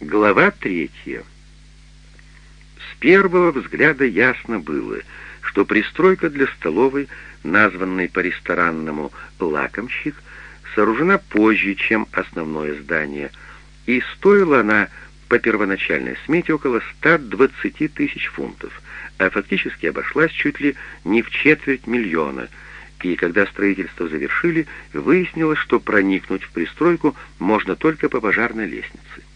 Глава третья. С первого взгляда ясно было, что пристройка для столовой, названной по-ресторанному «лакомщик», сооружена позже, чем основное здание, и стоила она по первоначальной смете около 120 тысяч фунтов, а фактически обошлась чуть ли не в четверть миллиона, и когда строительство завершили, выяснилось, что проникнуть в пристройку можно только по пожарной лестнице.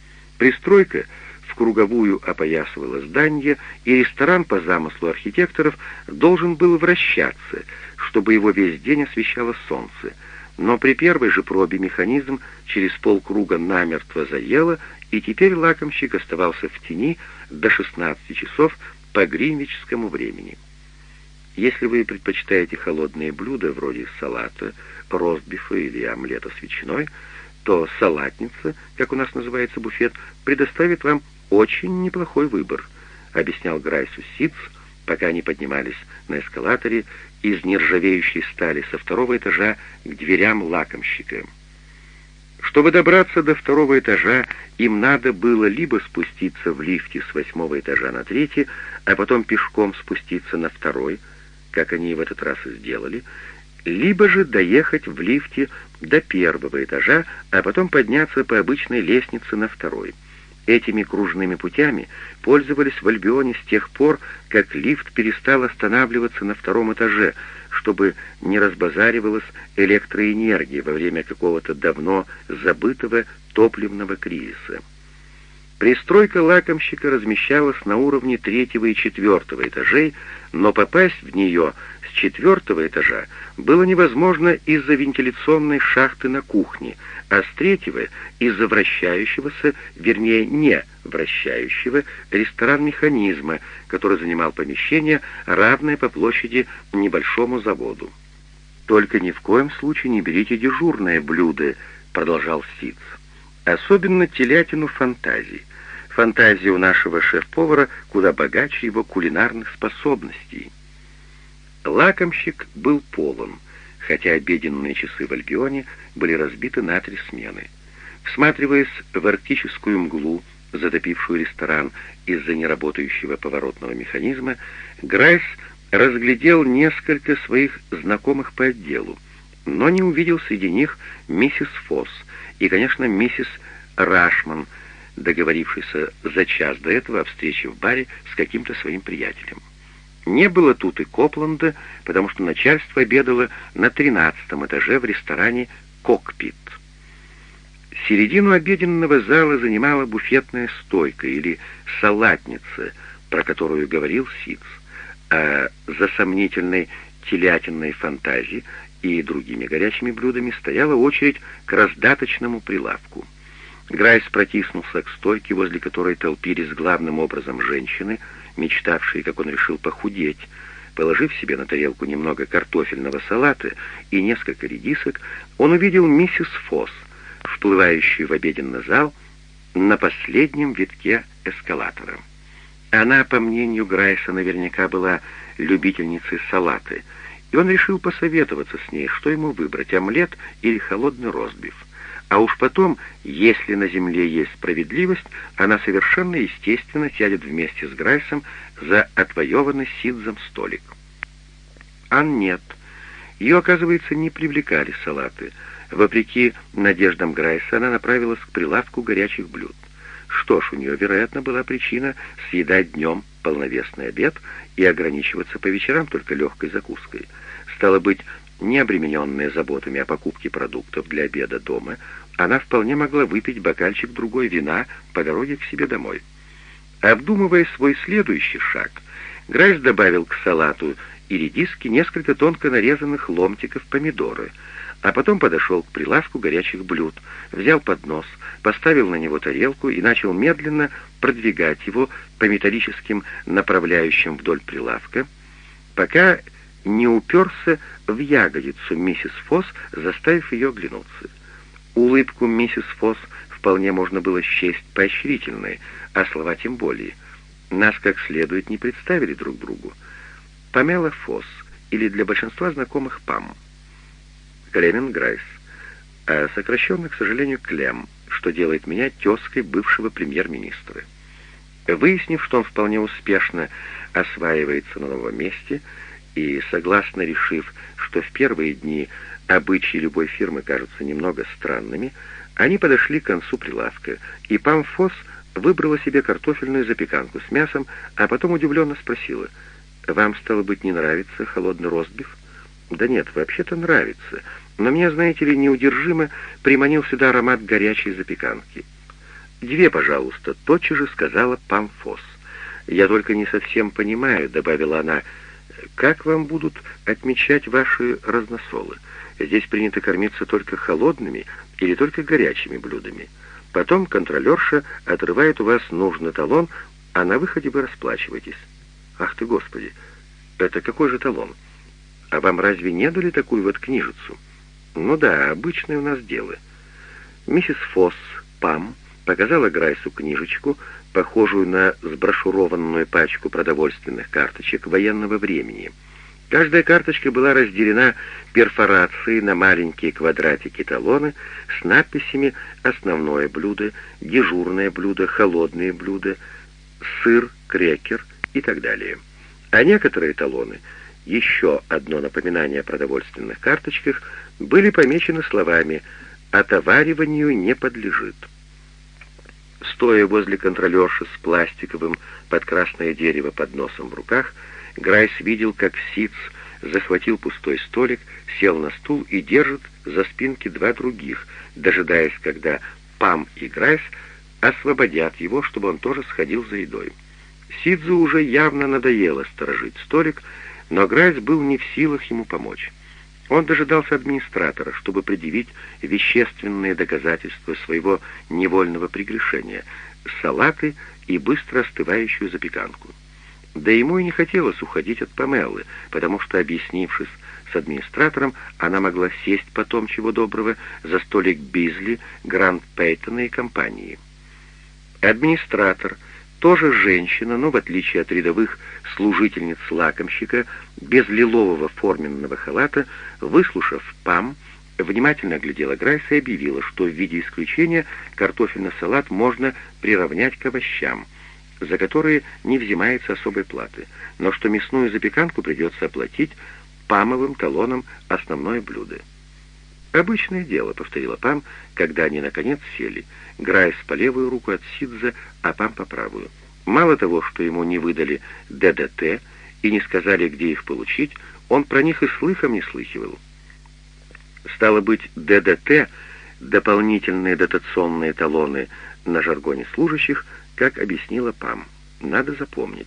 Пристройка в круговую опоясывала здание, и ресторан по замыслу архитекторов должен был вращаться, чтобы его весь день освещало солнце. Но при первой же пробе механизм через полкруга намертво заело, и теперь лакомщик оставался в тени до 16 часов по гринвичскому времени. Если вы предпочитаете холодные блюда вроде салата, ростбифа или омлета с ветчиной, то салатница, как у нас называется буфет, предоставит вам очень неплохой выбор», — объяснял Грайсу Ситц, пока они поднимались на эскалаторе из нержавеющей стали со второго этажа к дверям лакомщика. Чтобы добраться до второго этажа, им надо было либо спуститься в лифте с восьмого этажа на третий, а потом пешком спуститься на второй, как они в этот раз и сделали, либо же доехать в лифте до первого этажа, а потом подняться по обычной лестнице на второй. Этими кружными путями пользовались в Альбионе с тех пор, как лифт перестал останавливаться на втором этаже, чтобы не разбазаривалась электроэнергия во время какого-то давно забытого топливного кризиса. Пристройка лакомщика размещалась на уровне третьего и четвертого этажей, но попасть в нее с четвертого этажа было невозможно из-за вентиляционной шахты на кухне, а с третьего — из-за вращающегося, вернее, не вращающего, ресторан-механизма, который занимал помещение, равное по площади небольшому заводу. «Только ни в коем случае не берите дежурное блюдо», — продолжал Сиц. «Особенно телятину фантазий. Фантазия у нашего шеф-повара куда богаче его кулинарных способностей». Лакомщик был полон, хотя обеденные часы в Альбионе были разбиты на три смены. Всматриваясь в арктическую мглу, затопившую ресторан из-за неработающего поворотного механизма, Грайс разглядел несколько своих знакомых по отделу, но не увидел среди них миссис Фосс и, конечно, миссис Рашман, договорившийся за час до этого о встрече в баре с каким-то своим приятелем. Не было тут и Копланда, потому что начальство обедало на тринадцатом этаже в ресторане «Кокпит». Середину обеденного зала занимала буфетная стойка или салатница, про которую говорил Сиц, а за сомнительной телятинной фантазией и другими горячими блюдами стояла очередь к раздаточному прилавку. Грайс протиснулся к стойке, возле которой толпились главным образом женщины — мечтавший, как он решил, похудеть, положив себе на тарелку немного картофельного салата и несколько редисок, он увидел миссис Фосс, вплывающую в обеденный зал на последнем витке эскалатора. Она, по мнению Грайса, наверняка была любительницей салаты, и он решил посоветоваться с ней, что ему выбрать, омлет или холодный ростбиф. А уж потом, если на земле есть справедливость, она совершенно естественно сядет вместе с Грайсом за отвоеванный Сидзом столик. А нет. Ее, оказывается, не привлекали салаты. Вопреки надеждам Грайса, она направилась к прилавку горячих блюд. Что ж, у нее, вероятно, была причина съедать днем полновесный обед и ограничиваться по вечерам только легкой закуской. Стало быть, не обремененная заботами о покупке продуктов для обеда дома, она вполне могла выпить бокальчик другой вина по дороге к себе домой. Обдумывая свой следующий шаг, Грайс добавил к салату и редиски несколько тонко нарезанных ломтиков помидоры, а потом подошел к прилавку горячих блюд, взял поднос, поставил на него тарелку и начал медленно продвигать его по металлическим направляющим вдоль прилавка, пока не уперся в ягодицу миссис Фосс, заставив ее оглянуться. Улыбку миссис Фосс вполне можно было счесть поощрительной, а слова тем более. Нас как следует не представили друг другу. Памела Фосс, или для большинства знакомых Пам. Клемен Грайс. А сокращенно, к сожалению, Клем. что делает меня тезкой бывшего премьер-министра. Выяснив, что он вполне успешно осваивается на новом месте, и согласно решив, что в первые дни обычаи любой фирмы кажутся немного странными, они подошли к концу прилавка, и Памфос выбрала себе картофельную запеканку с мясом, а потом удивленно спросила, «Вам, стало быть, не нравится холодный ростбиф?» «Да нет, вообще-то нравится, но меня, знаете ли, неудержимо приманил сюда аромат горячей запеканки». «Две, пожалуйста», — тотчас же сказала Памфос. «Я только не совсем понимаю», — добавила она, — «как вам будут отмечать ваши разносолы? Здесь принято кормиться только холодными или только горячими блюдами. Потом контролерша отрывает у вас нужный талон, а на выходе вы расплачиваетесь. Ах ты, Господи, это какой же талон? А вам разве не дали такую вот книжицу? Ну да, обычное у нас дело. Миссис Фосс, Пам, показала Грайсу книжечку, похожую на сброшурованную пачку продовольственных карточек военного времени — Каждая карточка была разделена перфорацией на маленькие квадратики талона с надписями «Основное блюдо», «Дежурное блюдо», «Холодные блюда», «Сыр», «Крекер» и так далее. А некоторые талоны, еще одно напоминание о продовольственных карточках, были помечены словами «Отовариванию не подлежит». Стоя возле контролерши с пластиковым под красное дерево под носом в руках, Грайс видел, как Сиц захватил пустой столик, сел на стул и держит за спинки два других, дожидаясь, когда Пам и Грайс освободят его, чтобы он тоже сходил за едой. Сидзу уже явно надоело сторожить столик, но Грайс был не в силах ему помочь. Он дожидался администратора, чтобы предъявить вещественные доказательства своего невольного прегрешения — салаты и быстро остывающую запеканку. Да ему и не хотелось уходить от Памеллы, потому что, объяснившись с администратором, она могла сесть потом, чего доброго, за столик Бизли, Гранд Пейтона и компании. Администратор, тоже женщина, но в отличие от рядовых служительниц лакомщика, без лилового форменного халата, выслушав Пам, внимательно глядела Грайса и объявила, что в виде исключения картофельный салат можно приравнять к овощам — за которые не взимается особой платы, но что мясную запеканку придется оплатить памовым талоном основное блюдо. «Обычное дело», — повторила Пам, когда они наконец сели, Грайс по левую руку от Сидза, а Пам по правую. Мало того, что ему не выдали ДДТ и не сказали, где их получить, он про них и слыхом не слыхивал. Стало быть, ДДТ, дополнительные дотационные талоны на жаргоне служащих — как объяснила Пам. Надо запомнить.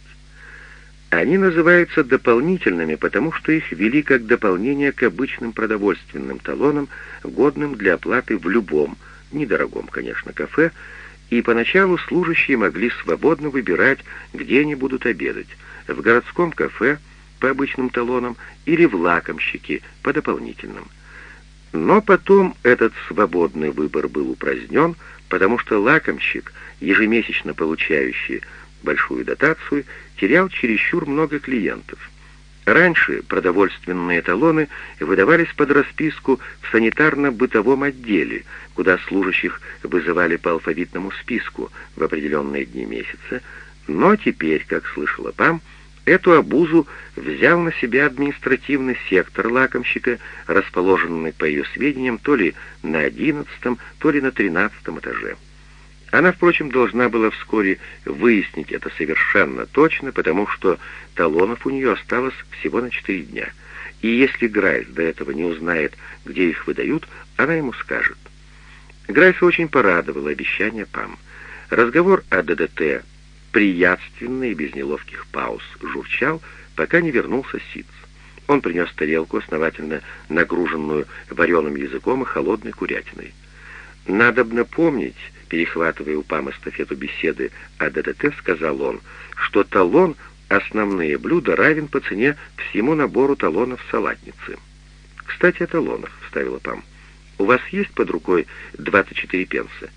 Они называются дополнительными, потому что их ввели как дополнение к обычным продовольственным талонам, годным для оплаты в любом, недорогом, конечно, кафе, и поначалу служащие могли свободно выбирать, где они будут обедать, в городском кафе по обычным талонам или в лакомщике по дополнительным. Но потом этот свободный выбор был упразднен, потому что лакомщик, ежемесячно получающий большую дотацию, терял чересчур много клиентов. Раньше продовольственные талоны выдавались под расписку в санитарно-бытовом отделе, куда служащих вызывали по алфавитному списку в определенные дни месяца, но теперь, как слышала ПАМ, Эту обузу взял на себя административный сектор лакомщика, расположенный, по ее сведениям, то ли на одиннадцатом, то ли на тринадцатом этаже. Она, впрочем, должна была вскоре выяснить это совершенно точно, потому что талонов у нее осталось всего на четыре дня. И если Грайс до этого не узнает, где их выдают, она ему скажет. Грайса очень порадовало обещание ПАМ. Разговор о ДДТ приятственно и без неловких пауз журчал, пока не вернулся Сиц. Он принес тарелку, основательно нагруженную вареным языком и холодной курятиной. «Надобно помнить», перехватывая у Пам эстафету беседы о ДДТ, сказал он, что талон «Основные блюда» равен по цене всему набору талонов салатницы. «Кстати, о талонах», — вставила Пам. «У вас есть под рукой 24 пенса?»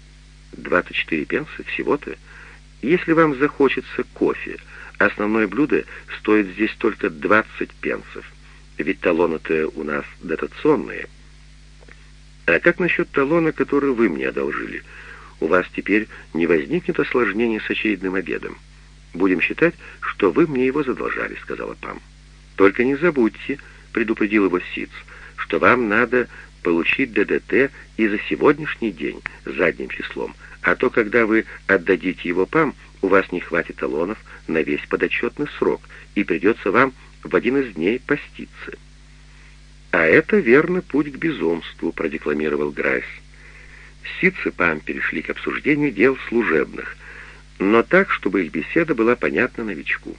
«24 пенса? Всего-то?» Если вам захочется кофе, основное блюдо стоит здесь только 20 пенсов, ведь талоны-то у нас дотационные. А как насчет талона, который вы мне одолжили? У вас теперь не возникнет осложнений с очередным обедом. Будем считать, что вы мне его задолжали», — сказала Пам. «Только не забудьте», — предупредил его Сиц, «что вам надо получить ДДТ и за сегодняшний день задним числом, а то, когда вы отдадите его ПАМ, у вас не хватит талонов на весь подотчетный срок, и придется вам в один из дней поститься». «А это верно путь к безумству», — продекламировал Грайс. Сиц и Пам перешли к обсуждению дел служебных, но так, чтобы их беседа была понятна новичку.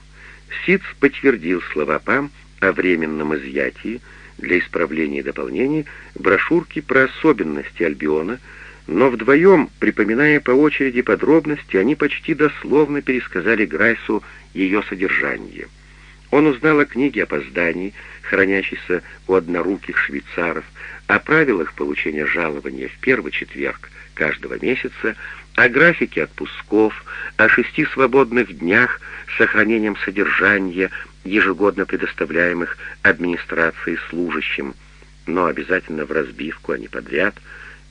Сиц подтвердил слова Пам о временном изъятии для исправления и дополнений брошюрки про особенности Альбиона, но вдвоем, припоминая по очереди подробности, они почти дословно пересказали Грайсу ее содержание. Он узнал о книге опозданий, хранящейся у одноруких швейцаров, о правилах получения жалования в первый четверг каждого месяца, о графике отпусков, о шести свободных днях с сохранением содержания, ежегодно предоставляемых администрации служащим, но обязательно в разбивку, а не подряд,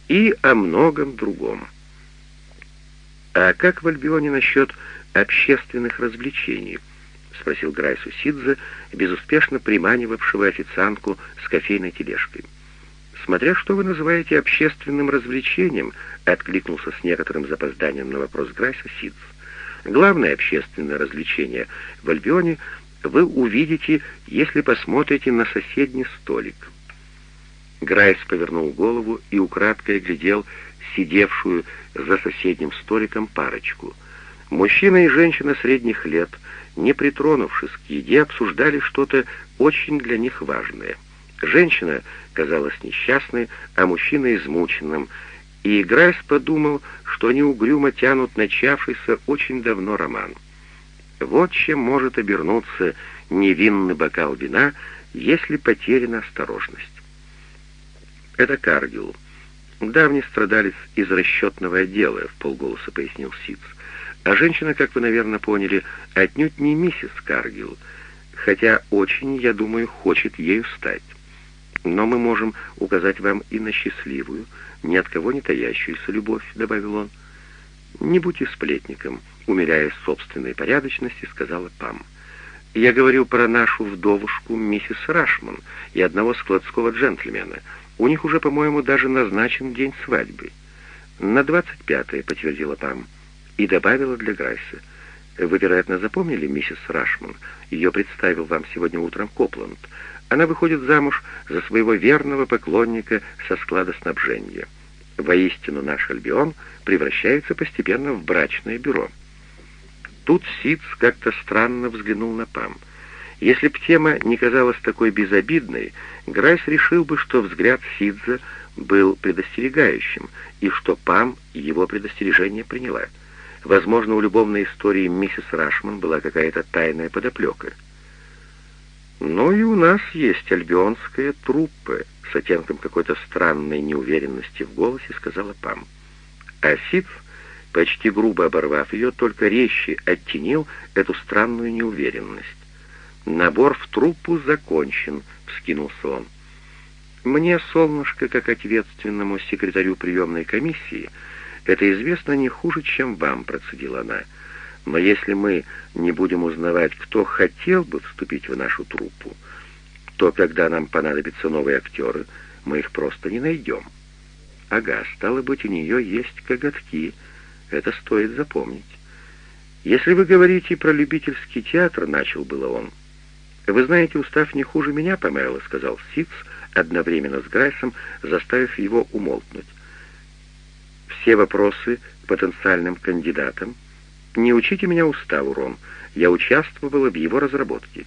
и о многом другом. «А как в Альбионе насчет общественных развлечений?» — спросил Грайсу Сидзе, безуспешно приманивавшего официантку с кофейной тележкой. «Смотря что вы называете общественным развлечением», — откликнулся с некоторым запозданием на вопрос Грайса Сидз. «Главное общественное развлечение в Альбионе вы увидите, если посмотрите на соседний столик». Грайс повернул голову и украдкой глядел сидевшую за соседним столиком парочку. Мужчина и женщина средних лет, не притронувшись к еде, обсуждали что-то очень для них важное. Женщина казалась несчастной, а мужчина измученным, и Грайс подумал, что они угрюмо тянут начавшийся очень давно роман. Вот чем может обернуться невинный бокал вина, если потеряна осторожность. Это Каргил. Давний страдалец из расчетного отдела, в полголоса пояснил Сиц. А женщина, как вы, наверное, поняли, отнюдь не миссис Каргил, хотя очень, я думаю, хочет ею стать. Но мы можем указать вам и на счастливую, ни от кого не таящуюся любовь, добавил он. Не будьте сплетником, умеряя собственной порядочности, сказала Пам. Я говорил про нашу вдовушку миссис Рашман и одного складского джентльмена. У них уже, по-моему, даже назначен день свадьбы. На двадцать пятое, подтвердила Пам, и добавила для Грайса. Вы, вероятно, запомнили миссис Рашман? Ее представил вам сегодня утром Копланд. Она выходит замуж за своего верного поклонника со склада снабжения. Воистину наш Альбион превращается постепенно в брачное бюро. Тут Сиц как-то странно взглянул на Пам. Если б тема не казалась такой безобидной, Грайс решил бы, что взгляд Сидза был предостерегающим, и что Пам его предостережение приняла. Возможно, у любовной истории миссис Рашман была какая-то тайная подоплека. «Ну и у нас есть альбионская труппа», — с оттенком какой-то странной неуверенности в голосе сказала Пам. А Сидз почти грубо оборвав ее, только резче оттенил эту странную неуверенность. «Набор в труппу закончен», — вскинулся он. «Мне, солнышко, как ответственному секретарю приемной комиссии, это известно не хуже, чем вам», — процедила она. «Но если мы не будем узнавать, кто хотел бы вступить в нашу труппу, то когда нам понадобятся новые актеры, мы их просто не найдем». «Ага, стало быть, у нее есть коготки», — это стоит запомнить. «Если вы говорите про любительский театр», — начал было он. «Вы знаете устав не хуже меня, Памела», — сказал Сиц, одновременно с Грайсом, заставив его умолкнуть. «Все вопросы потенциальным кандидатам. Не учите меня уставу, Рон. Я участвовала в его разработке.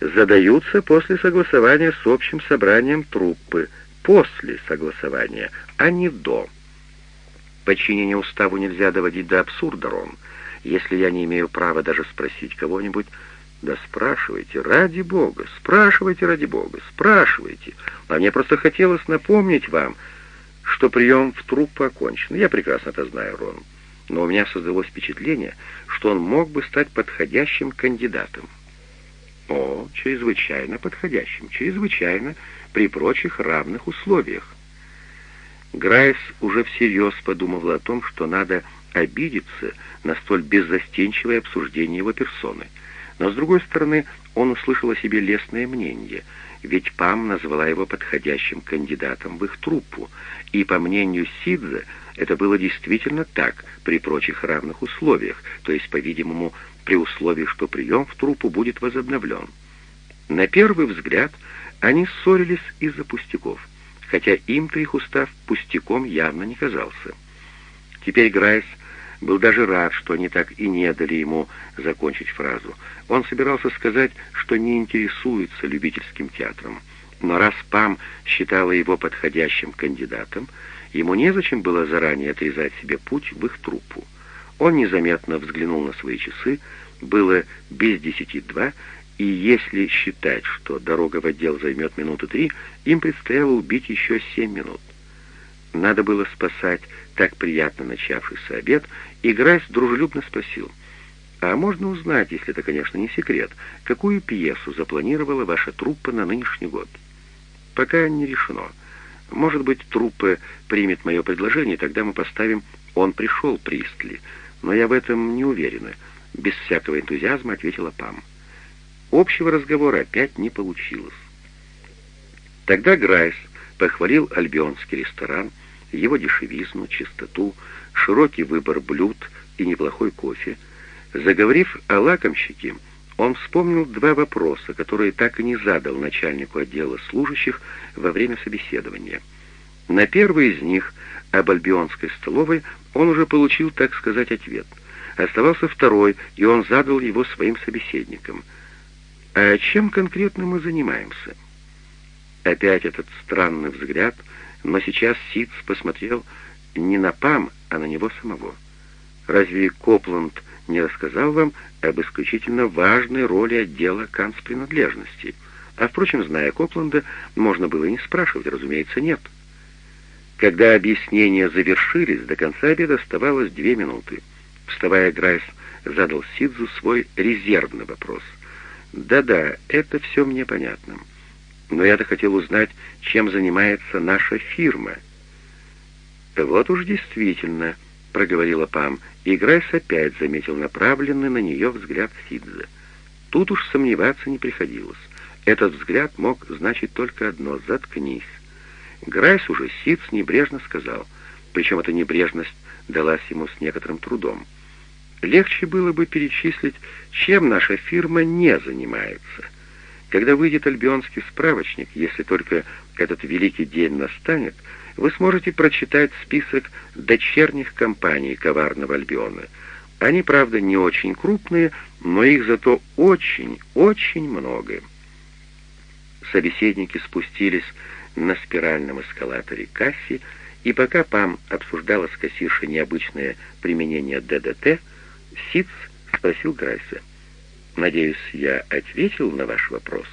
Задаются после согласования с общим собранием труппы. После согласования, а не до». Подчинение уставу нельзя доводить до абсурда, Рон. Если я не имею права даже спросить кого-нибудь, да спрашивайте, ради Бога, спрашивайте ради Бога, спрашивайте. А мне просто хотелось напомнить вам, что прием в труп окончен. Я прекрасно это знаю, Рон. Но у меня создалось впечатление, что он мог бы стать подходящим кандидатом. О, чрезвычайно подходящим, чрезвычайно при прочих равных условиях. Грайс уже всерьез подумывал о том, что надо обидеться на столь беззастенчивое обсуждение его персоны. Но, с другой стороны, он услышал о себе лестное мнение, ведь Пам назвала его подходящим кандидатом в их труппу, и, по мнению Сидзе, это было действительно так, при прочих равных условиях, то есть, по-видимому, при условии, что прием в труппу будет возобновлен. На первый взгляд они ссорились из-за пустяков, хотя им-то их устав пустяком явно не казался. Теперь Грайс был даже рад, что они так и не дали ему закончить фразу. Он собирался сказать, что не интересуется любительским театром. Но раз Пам считала его подходящим кандидатом, ему незачем было заранее отрезать себе путь в их труппу. Он незаметно взглянул на свои часы, было без десяти два, и если считать, что дорога в отдел займет минуты три, им предстояло убить еще семь минут. Надо было спасать так приятно начавшийся обед, и Грайс дружелюбно спросил, «А можно узнать, если это, конечно, не секрет, какую пьесу запланировала ваша труппа на нынешний год?» «Пока не решено. Может быть, труппа примет мое предложение, тогда мы поставим «Он пришел, Пристли», но я в этом не уверена», — без всякого энтузиазма ответила Пам. Общего разговора опять не получилось. Тогда Грайс похвалил альбионский ресторан, его дешевизну, чистоту, широкий выбор блюд и неплохой кофе. Заговорив о лакомщике, он вспомнил два вопроса, которые так и не задал начальнику отдела служащих во время собеседования. На первый из них, об альбионской столовой, он уже получил, так сказать, ответ. Оставался второй, и он задал его своим собеседникам. «А чем конкретно мы занимаемся?» Опять этот странный взгляд — но сейчас Ситц посмотрел не на Пам, а на него самого. Разве Копланд не рассказал вам об исключительно важной роли отдела канцпринадлежности? А, впрочем, зная Копланда, можно было и не спрашивать, разумеется, нет. Когда объяснения завершились, до конца обеда оставалось две минуты. Вставая, Грайс задал Сидзу свой резервный вопрос. «Да-да, это все мне понятно. Но я-то хотел узнать, чем занимается наша фирма». «Вот уж действительно», — проговорила Пам, и Грайс опять заметил направленный на нее взгляд Сидза. Тут уж сомневаться не приходилось. Этот взгляд мог значить только одно — «заткнись». Грайс уже Сидз небрежно сказал, причем эта небрежность далась ему с некоторым трудом. Легче было бы перечислить, чем наша фирма не занимается — когда выйдет альбионский справочник, если только этот великий день настанет, вы сможете прочитать список дочерних компаний коварного Альбиона. Они, правда, не очень крупные, но их зато очень, очень много. Собеседники спустились на спиральном эскалаторе Касси, и пока Пам обсуждала с кассиршей необычное применение ДДТ, Сиц спросил Грайса — Надеюсь, я ответил на ваш вопрос.